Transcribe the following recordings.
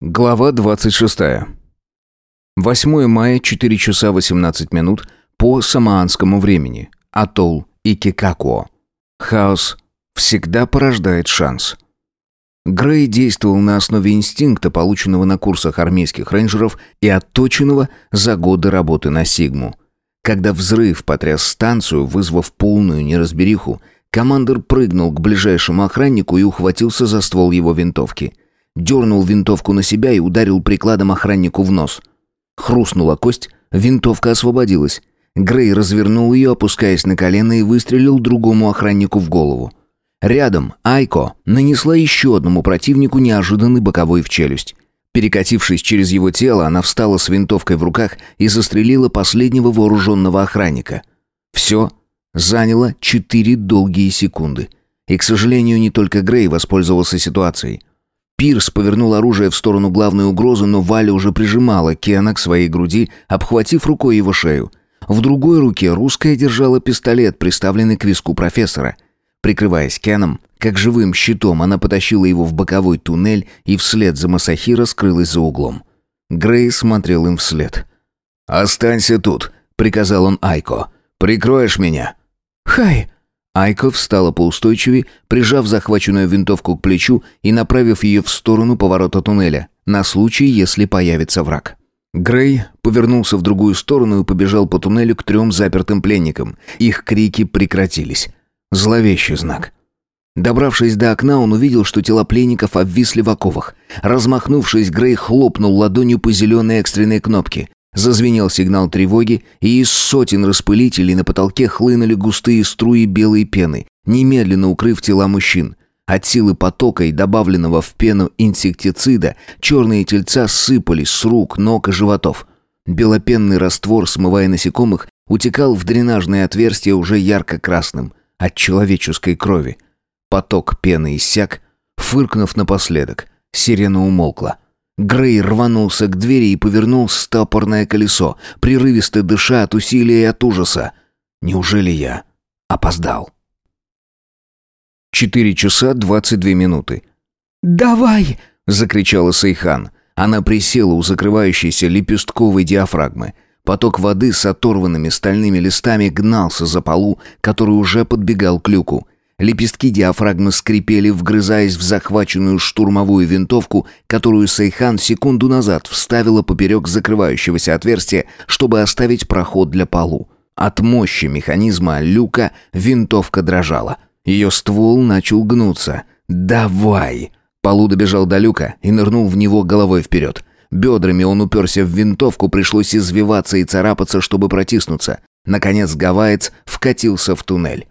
Глава 26. 8 мая, 4 часа 18 минут по самоанскому времени. Атолл Икикакуо. Хаос всегда порождает шанс. Грей действовал на основе инстинкта, полученного на курсах армейских рейнджеров и отточенного за годы работы на Сигму. Когда взрыв потряс станцию, вызвав полную неразбериху, командир прыгнул к ближайшему охраннику и ухватился за ствол его винтовки – дернул винтовку на себя и ударил прикладом охраннику в нос. Хрустнула кость, винтовка освободилась. Грей развернул ее, опускаясь на колено и выстрелил другому охраннику в голову. Рядом Айко нанесла еще одному противнику неожиданный боковой в челюсть. Перекатившись через его тело, она встала с винтовкой в руках и застрелила последнего вооруженного охранника. Все заняло четыре долгие секунды. И, к сожалению, не только Грей воспользовался ситуацией. Пирс повернул оружие в сторону главной угрозы, но Валя уже прижимала Кена к своей груди, обхватив рукой его шею. В другой руке русская держала пистолет, приставленный к виску профессора. Прикрываясь Кеном, как живым щитом, она потащила его в боковой туннель и вслед за Масахира скрылась за углом. Грей смотрел им вслед. «Останься тут», — приказал он Айко. «Прикроешь меня?» «Хай!» Айко встала поустойчивее, прижав захваченную винтовку к плечу и направив ее в сторону поворота туннеля, на случай, если появится враг. Грей повернулся в другую сторону и побежал по туннелю к трем запертым пленникам. Их крики прекратились. Зловещий знак. Добравшись до окна, он увидел, что тела пленников обвисли в оковах. Размахнувшись, Грей хлопнул ладонью по зеленой экстренной кнопке. Зазвенел сигнал тревоги, и из сотен распылителей на потолке хлынули густые струи белой пены, немедленно укрыв тела мужчин. От силы потока и добавленного в пену инсектицида черные тельца сыпались с рук, ног и животов. Белопенный раствор, смывая насекомых, утекал в дренажные отверстия уже ярко-красным, от человеческой крови. Поток пены иссяк, фыркнув напоследок, сирена умолкла. Грей рванулся к двери и повернул стопорное колесо, прерывисто дыша от усилия и от ужаса. Неужели я опоздал? Четыре часа двадцать две минуты. «Давай!» — закричала Сейхан. Она присела у закрывающейся лепестковой диафрагмы. Поток воды с оторванными стальными листами гнался за полу, который уже подбегал к люку. Лепестки диафрагмы скрипели, вгрызаясь в захваченную штурмовую винтовку, которую Сейхан секунду назад вставила поперек закрывающегося отверстия, чтобы оставить проход для полу. От мощи механизма люка винтовка дрожала. Ее ствол начал гнуться. «Давай!» Полу добежал до люка и нырнул в него головой вперед. Бедрами он уперся в винтовку, пришлось извиваться и царапаться, чтобы протиснуться. Наконец гаваец вкатился в туннель.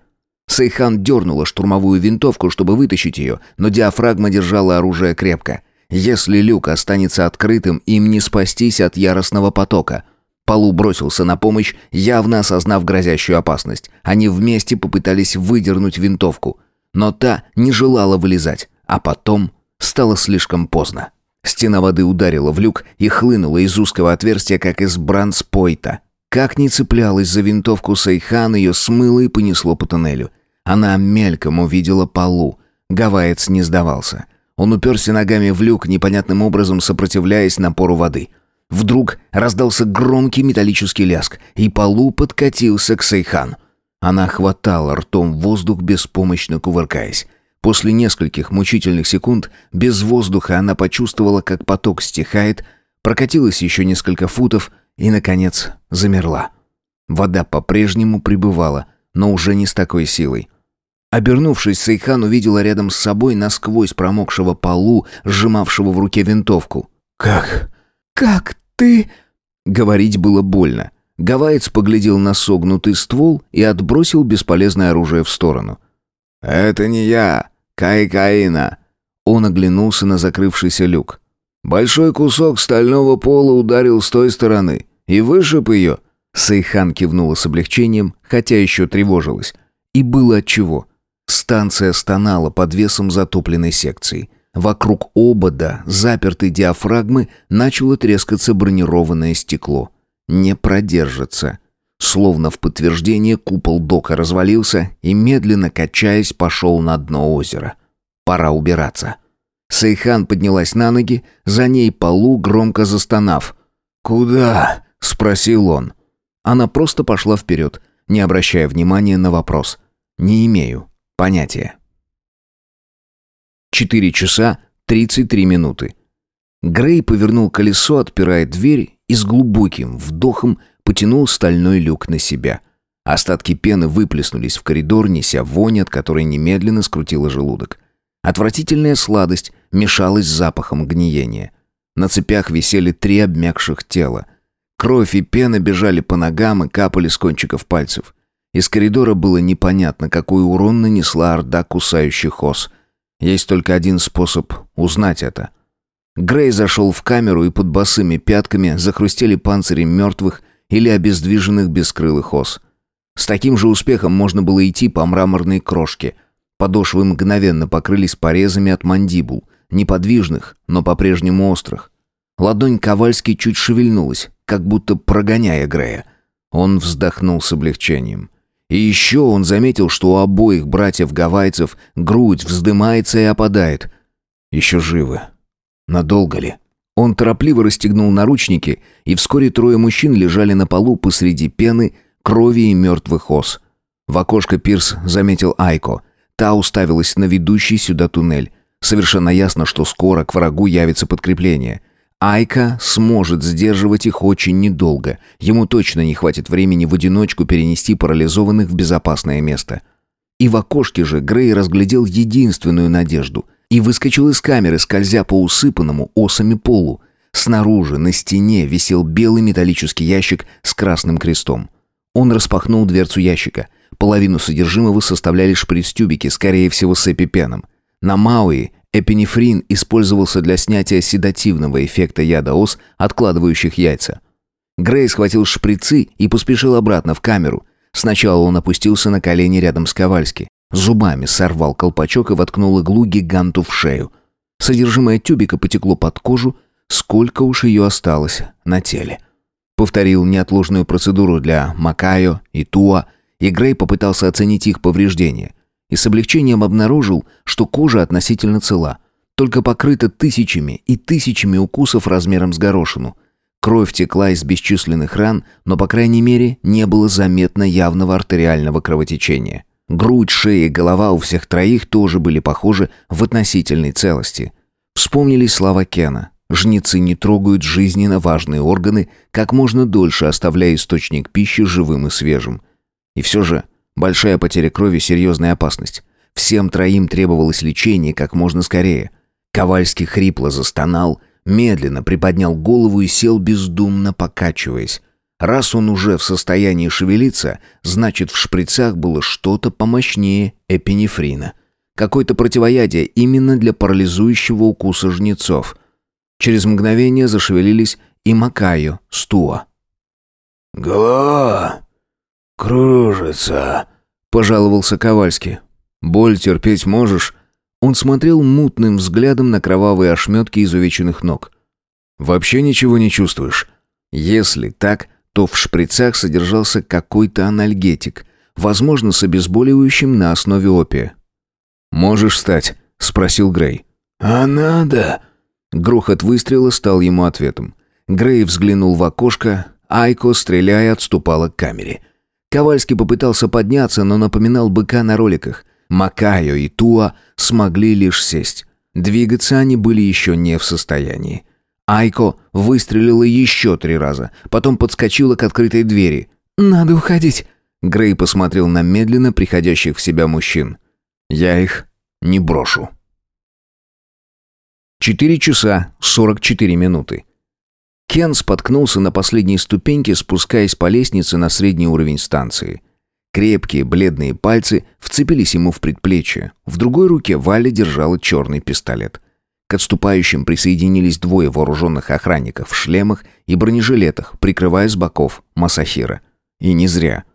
Сейхан дернула штурмовую винтовку, чтобы вытащить ее, но диафрагма держала оружие крепко. Если люк останется открытым, им не спастись от яростного потока. Полу бросился на помощь, явно осознав грозящую опасность. Они вместе попытались выдернуть винтовку. Но та не желала вылезать, а потом стало слишком поздно. Стена воды ударила в люк и хлынула из узкого отверстия, как из бранспойта. Как ни цеплялась за винтовку Сейхан, ее смыло и понесло по туннелю. Она мельком увидела полу. Гавайец не сдавался. Он уперся ногами в люк, непонятным образом сопротивляясь напору воды. Вдруг раздался громкий металлический ляск, и полу подкатился к Сейхан. Она хватала ртом воздух, беспомощно кувыркаясь. После нескольких мучительных секунд без воздуха она почувствовала, как поток стихает, прокатилась еще несколько футов и, наконец, замерла. Вода по-прежнему пребывала, но уже не с такой силой. Обернувшись, Сейхан увидела рядом с собой насквозь промокшего полу, сжимавшего в руке винтовку. «Как? Как ты...» Говорить было больно. Гавайец поглядел на согнутый ствол и отбросил бесполезное оружие в сторону. «Это не я, Кайкаина!» Он оглянулся на закрывшийся люк. «Большой кусок стального пола ударил с той стороны и вышиб ее». Сейхан кивнула с облегчением, хотя еще тревожилась. И было отчего. Станция стонала под весом затопленной секции. Вокруг обода, запертой диафрагмы, начало трескаться бронированное стекло. Не продержится. Словно в подтверждение купол дока развалился и, медленно качаясь, пошел на дно озера. Пора убираться. Сейхан поднялась на ноги, за ней Полу, громко застонав. «Куда?» — спросил он. Она просто пошла вперед, не обращая внимания на вопрос. «Не имею понятия». Четыре часа тридцать три минуты. Грей повернул колесо, отпирая дверь, и с глубоким вдохом потянул стальной люк на себя. Остатки пены выплеснулись в коридор, неся вонь, от которой немедленно скрутила желудок. Отвратительная сладость мешалась с запахом гниения. На цепях висели три обмякших тела. Кровь и пена бежали по ногам и капали с кончиков пальцев. Из коридора было непонятно, какой урон нанесла орда кусающих ос. Есть только один способ узнать это. Грей зашел в камеру, и под босыми пятками захрустели панцири мертвых или обездвиженных бескрылых ос. С таким же успехом можно было идти по мраморной крошке. Подошвы мгновенно покрылись порезами от мандибул, неподвижных, но по-прежнему острых. Ладонь Ковальски чуть шевельнулась, как будто прогоняя Грея. Он вздохнул с облегчением. И еще он заметил, что у обоих братьев-гавайцев грудь вздымается и опадает. Еще живы. Надолго ли? Он торопливо расстегнул наручники, и вскоре трое мужчин лежали на полу посреди пены, крови и мертвых ос. В окошко Пирс заметил Айко. Та уставилась на ведущий сюда туннель. Совершенно ясно, что скоро к врагу явится подкрепление. Айка сможет сдерживать их очень недолго. Ему точно не хватит времени в одиночку перенести парализованных в безопасное место. И в окошке же Грей разглядел единственную надежду и выскочил из камеры, скользя по усыпанному осами полу. Снаружи, на стене, висел белый металлический ящик с красным крестом. Он распахнул дверцу ящика. Половину содержимого составляли шприц-тюбики, скорее всего, с эпипеном. На Мауи Эпинефрин использовался для снятия седативного эффекта яда ос, откладывающих яйца. Грей схватил шприцы и поспешил обратно в камеру. Сначала он опустился на колени рядом с Ковальски. Зубами сорвал колпачок и воткнул иглу гиганту в шею. Содержимое тюбика потекло под кожу, сколько уж ее осталось на теле. Повторил неотложную процедуру для Макайо и Туа, и Грей попытался оценить их повреждения и с облегчением обнаружил, что кожа относительно цела, только покрыта тысячами и тысячами укусов размером с горошину. Кровь текла из бесчисленных ран, но, по крайней мере, не было заметно явного артериального кровотечения. Грудь, шея и голова у всех троих тоже были похожи в относительной целости. Вспомнились слова Кена. Жнецы не трогают жизненно важные органы, как можно дольше оставляя источник пищи живым и свежим. И все же Большая потеря крови – серьезная опасность. Всем троим требовалось лечение как можно скорее. Ковальский хрипло застонал, медленно приподнял голову и сел бездумно покачиваясь. Раз он уже в состоянии шевелиться, значит в шприцах было что-то помощнее эпинефрина. Какое-то противоядие именно для парализующего укуса жнецов. Через мгновение зашевелились и Макайо, Стуа. «Голова!» «Кружится», — пожаловался Ковальский. «Боль терпеть можешь?» Он смотрел мутным взглядом на кровавые ошметки изувеченных ног. «Вообще ничего не чувствуешь?» Если так, то в шприцах содержался какой-то анальгетик, возможно, с обезболивающим на основе опия. «Можешь встать?» — спросил Грей. «А надо?» Грохот выстрела стал ему ответом. Грей взглянул в окошко, Айко, стреляя, отступала к камере. Ковальский попытался подняться, но напоминал быка на роликах. Макайо и Туа смогли лишь сесть. Двигаться они были еще не в состоянии. Айко выстрелила еще три раза, потом подскочила к открытой двери. «Надо уходить». Грей посмотрел на медленно приходящих в себя мужчин. «Я их не брошу». Четыре часа сорок четыре минуты. Кен споткнулся на последней ступеньке, спускаясь по лестнице на средний уровень станции. Крепкие, бледные пальцы вцепились ему в предплечье. В другой руке Валя держала черный пистолет. К отступающим присоединились двое вооруженных охранников в шлемах и бронежилетах, прикрывая с боков Масахира. И не зря.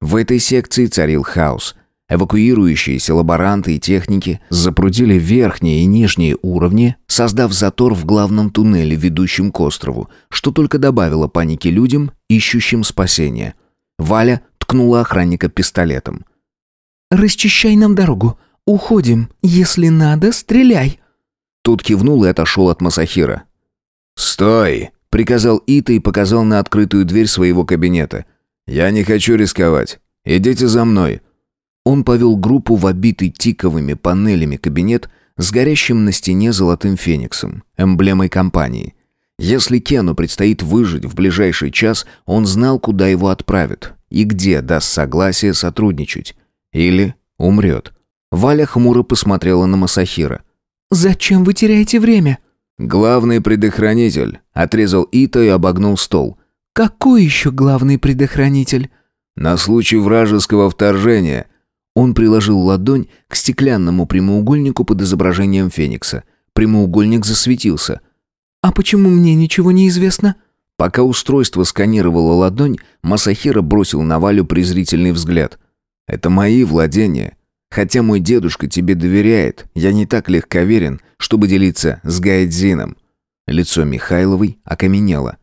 В этой секции царил хаос. Эвакуирующиеся лаборанты и техники запрудили верхние и нижние уровни, создав затор в главном туннеле, ведущем к острову, что только добавило паники людям, ищущим спасения. Валя ткнула охранника пистолетом. «Расчищай нам дорогу. Уходим. Если надо, стреляй». Тот кивнул и отошел от Масахира. «Стой!» — приказал Ита и показал на открытую дверь своего кабинета. «Я не хочу рисковать. Идите за мной». Он повел группу в обитый тиковыми панелями кабинет с горящим на стене золотым фениксом, эмблемой компании. Если Кену предстоит выжить в ближайший час, он знал, куда его отправят и где даст согласие сотрудничать. Или умрет. Валя хмуро посмотрела на Масахира. «Зачем вы теряете время?» «Главный предохранитель», — отрезал Ито и обогнул стол. «Какой еще главный предохранитель?» «На случай вражеского вторжения». Он приложил ладонь к стеклянному прямоугольнику под изображением Феникса. Прямоугольник засветился. «А почему мне ничего не известно?» Пока устройство сканировало ладонь, Масахира бросил на Валю презрительный взгляд. «Это мои владения. Хотя мой дедушка тебе доверяет, я не так легковерен, чтобы делиться с Гайдзином». Лицо Михайловой окаменело.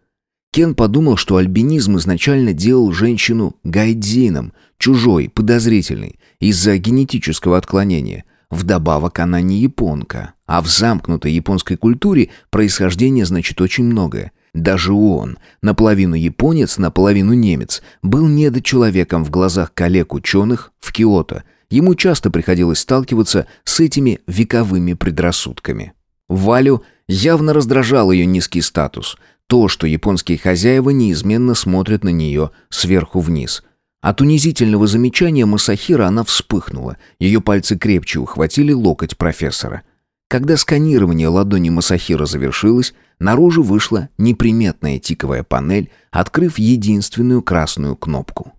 Кен подумал, что альбинизм изначально делал женщину гайдзином, чужой, подозрительной, из-за генетического отклонения. Вдобавок она не японка, а в замкнутой японской культуре происхождение значит очень многое. Даже он, наполовину японец, наполовину немец, был недочеловеком в глазах коллег-ученых в Киото. Ему часто приходилось сталкиваться с этими вековыми предрассудками. Валю явно раздражал ее низкий статус. То, что японские хозяева неизменно смотрят на нее сверху вниз. От унизительного замечания Масахира она вспыхнула. Ее пальцы крепче ухватили локоть профессора. Когда сканирование ладони Масахира завершилось, наружу вышла неприметная тиковая панель, открыв единственную красную кнопку.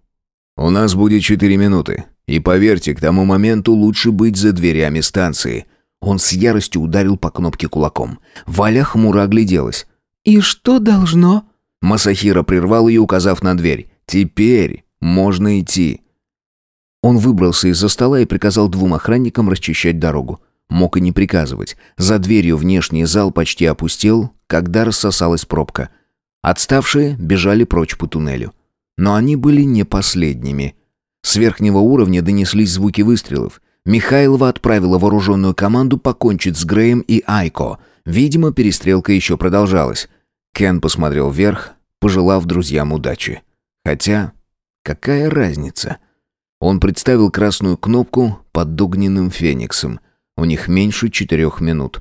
«У нас будет четыре минуты, и поверьте, к тому моменту лучше быть за дверями станции». Он с яростью ударил по кнопке кулаком. Валя хмуро огляделась. «И что должно?» Масахира прервал ее, указав на дверь. «Теперь можно идти». Он выбрался из-за стола и приказал двум охранникам расчищать дорогу. Мог и не приказывать. За дверью внешний зал почти опустел, когда рассосалась пробка. Отставшие бежали прочь по туннелю. Но они были не последними. С верхнего уровня донеслись звуки выстрелов. Михайлова отправила вооруженную команду покончить с Греем и Айко. Видимо, перестрелка еще продолжалась. Кен посмотрел вверх, пожелав друзьям удачи. Хотя, какая разница? Он представил красную кнопку под огненным фениксом — у них меньше четырех минут.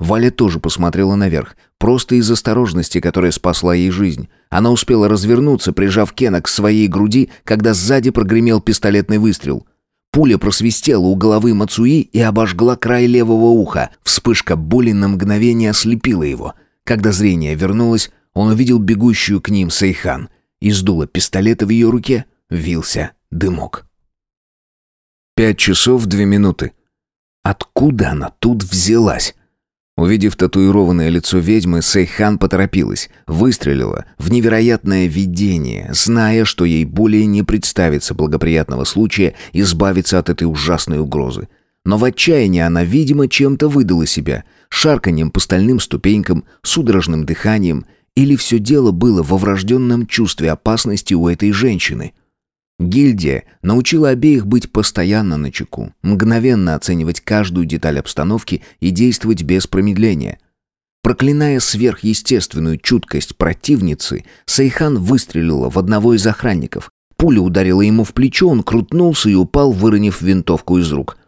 Валя тоже посмотрела наверх, просто из осторожности, которая спасла ей жизнь. Она успела развернуться, прижав Кена к своей груди, когда сзади прогремел пистолетный выстрел. Пуля просвистела у головы Мацуи и обожгла край левого уха. Вспышка боли на мгновение ослепила его. Когда зрение вернулось, он увидел бегущую к ним Сейхан. Из дула пистолета в ее руке вился дымок. Пять часов две минуты. Откуда она тут взялась? Увидев татуированное лицо ведьмы, Сейхан поторопилась, выстрелила в невероятное видение, зная, что ей более не представится благоприятного случая избавиться от этой ужасной угрозы. Но в отчаянии она, видимо, чем-то выдала себя, шарканьем по стальным ступенькам, судорожным дыханием, или все дело было во врожденном чувстве опасности у этой женщины. Гильдия научила обеих быть постоянно на чеку, мгновенно оценивать каждую деталь обстановки и действовать без промедления. Проклиная сверхъестественную чуткость противницы, Сайхан выстрелила в одного из охранников. Пуля ударила ему в плечо, он крутнулся и упал, выронив винтовку из рук.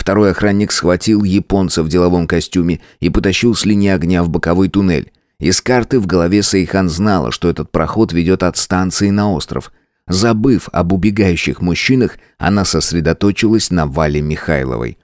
Второй охранник схватил японца в деловом костюме и потащил с линии огня в боковой туннель. Из карты в голове Сайхан знала, что этот проход ведет от станции на остров – Забыв об убегающих мужчинах, она сосредоточилась на Вале Михайловой.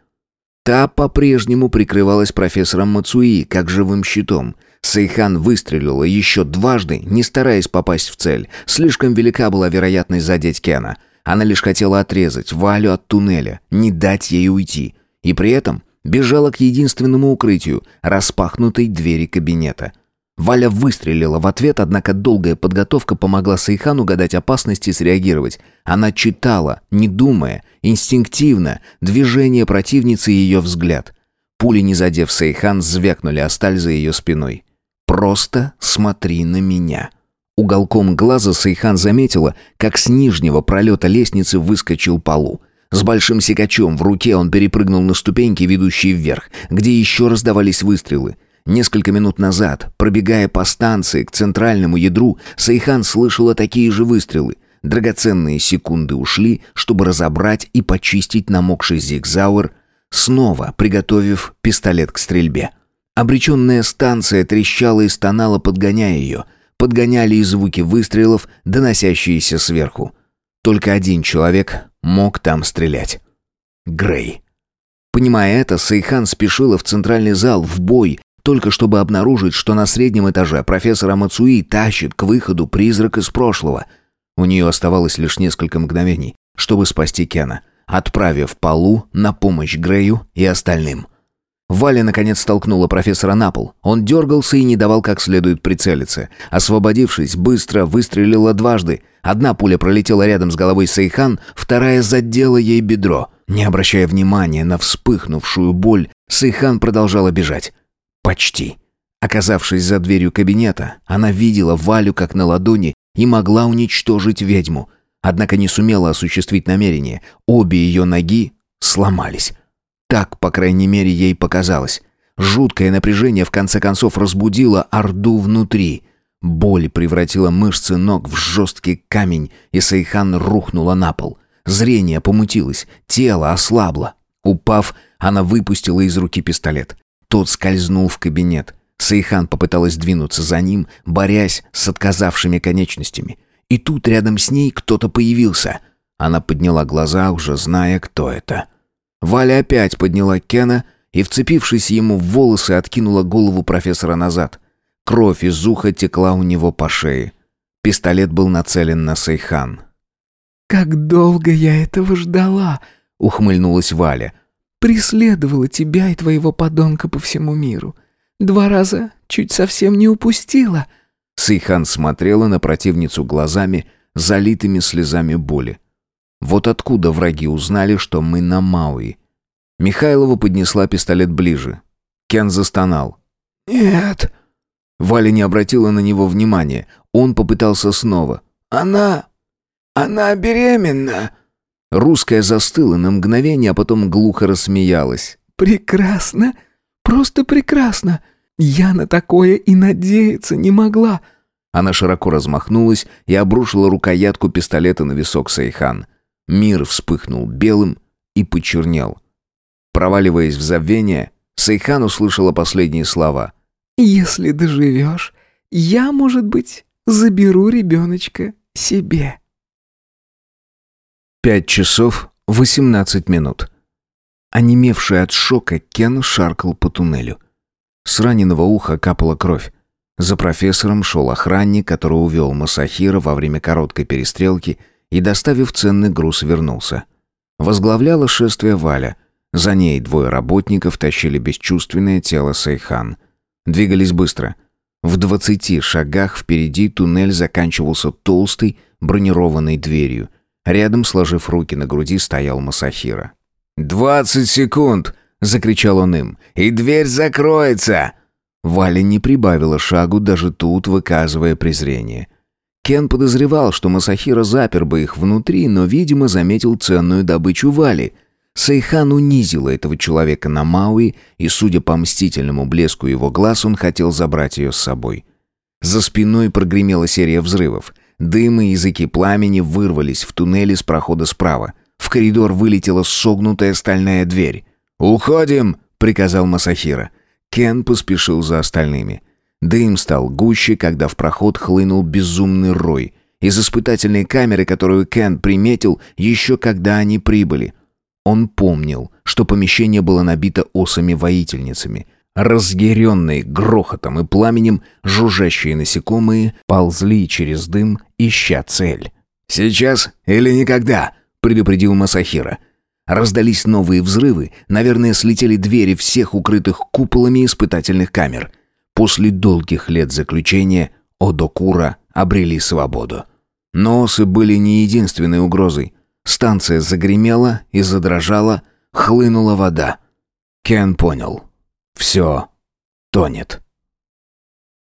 Та по-прежнему прикрывалась профессором Мацуи, как живым щитом. Сайхан выстрелила еще дважды, не стараясь попасть в цель. Слишком велика была вероятность задеть Кена. Она лишь хотела отрезать Валю от туннеля, не дать ей уйти. И при этом бежала к единственному укрытию, распахнутой двери кабинета – Валя выстрелила в ответ, однако долгая подготовка помогла Сайхану угадать опасность и среагировать. Она читала, не думая, инстинктивно, движение противницы и ее взгляд. Пули, не задев Сайхан, звякнули о сталь за ее спиной. «Просто смотри на меня». Уголком глаза Сайхан заметила, как с нижнего пролета лестницы выскочил Полу. С большим секачом в руке он перепрыгнул на ступеньки, ведущие вверх, где еще раздавались выстрелы. Несколько минут назад, пробегая по станции к центральному ядру, Сайхан слышала такие же выстрелы. Драгоценные секунды ушли, чтобы разобрать и почистить намокший зигзауэр, снова приготовив пистолет к стрельбе. Обреченная станция трещала и стонала, подгоняя ее. Подгоняли и звуки выстрелов, доносящиеся сверху. Только один человек мог там стрелять. Грей. Понимая это, Сайхан спешила в центральный зал, в бой, только чтобы обнаружить, что на среднем этаже профессора Мацуи тащит к выходу призрак из прошлого. У нее оставалось лишь несколько мгновений, чтобы спасти Кена, отправив Полу на помощь Грею и остальным. Валя наконец столкнула профессора на пол. Он дергался и не давал как следует прицелиться. Освободившись, быстро выстрелила дважды. Одна пуля пролетела рядом с головой Сайхан, вторая задела ей бедро. Не обращая внимания на вспыхнувшую боль, Сайхан продолжала бежать. Почти. Оказавшись за дверью кабинета, она видела Валю как на ладони и могла уничтожить ведьму. Однако не сумела осуществить намерение. Обе ее ноги сломались. Так, по крайней мере, ей показалось. Жуткое напряжение в конце концов разбудило орду внутри. Боль превратила мышцы ног в жесткий камень, и Сайхан рухнула на пол. Зрение помутилось, тело ослабло. Упав, она выпустила из руки пистолет. Тот скользнул в кабинет. Сайхан попыталась двинуться за ним, борясь с отказавшими конечностями. И тут рядом с ней кто-то появился. Она подняла глаза, уже зная, кто это. Валя опять подняла Кена и, вцепившись ему в волосы, откинула голову профессора назад. Кровь из уха текла у него по шее. Пистолет был нацелен на Сайхан. «Как долго я этого ждала!» — ухмыльнулась Валя. «Преследовала тебя и твоего подонка по всему миру. Два раза чуть совсем не упустила». Сайхан смотрела на противницу глазами, залитыми слезами боли. Вот откуда враги узнали, что мы на Мауи. Михайлова поднесла пистолет ближе. Кен застонал. «Нет». Валя не обратила на него внимания. Он попытался снова. «Она... она беременна». Русская застыла на мгновение, а потом глухо рассмеялась. «Прекрасно. Просто прекрасно. Я на такое и надеяться не могла». Она широко размахнулась и обрушила рукоятку пистолета на висок Сайхан. Мир вспыхнул белым и почернел. Проваливаясь в забвение, Сайхан услышала последние слова. «Если доживешь, я, может быть, заберу ребеночка себе». Пять часов восемнадцать минут. Онемевший от шока, Кен шаркал по туннелю. С раненого уха капала кровь. За профессором шел охранник, который увел Масахира во время короткой перестрелки и, доставив ценный груз, вернулся. Возглавляла шествие Валя. За ней двое работников тащили бесчувственное тело Сайхан. Двигались быстро. В двадцати шагах впереди туннель заканчивался толстой бронированной дверью. Рядом, сложив руки на груди, стоял Масахиро. «Двадцать секунд!» — закричал он им. «И дверь закроется!» Валя не прибавила шагу, даже тут выказывая презрение. Кен подозревал, что Масахиро запер бы их внутри, но, видимо, заметил ценную добычу Вали. Сайхан унизила этого человека на Мауи, и, судя по мстительному блеску его глаз, он хотел забрать ее с собой. За спиной прогремела серия взрывов. Дым и языки пламени вырвались в туннеле с прохода справа. В коридор вылетела согнутая стальная дверь. «Уходим!» — приказал Масахиро. Кен поспешил за остальными. Дым стал гуще, когда в проход хлынул безумный рой. Из испытательной камеры, которую Кен приметил еще когда они прибыли. Он помнил, что помещение было набито осами-воительницами. Разъяренные грохотом и пламенем, жужжащие насекомые ползли через дым, ища цель. «Сейчас или никогда», — предупредил Масахира. Раздались новые взрывы, наверное, слетели двери всех укрытых куполами испытательных камер — После долгих лет заключения Одокура обрели свободу. Но осы были не единственной угрозой. Станция загремела и задрожала, хлынула вода. Кен понял. Все тонет.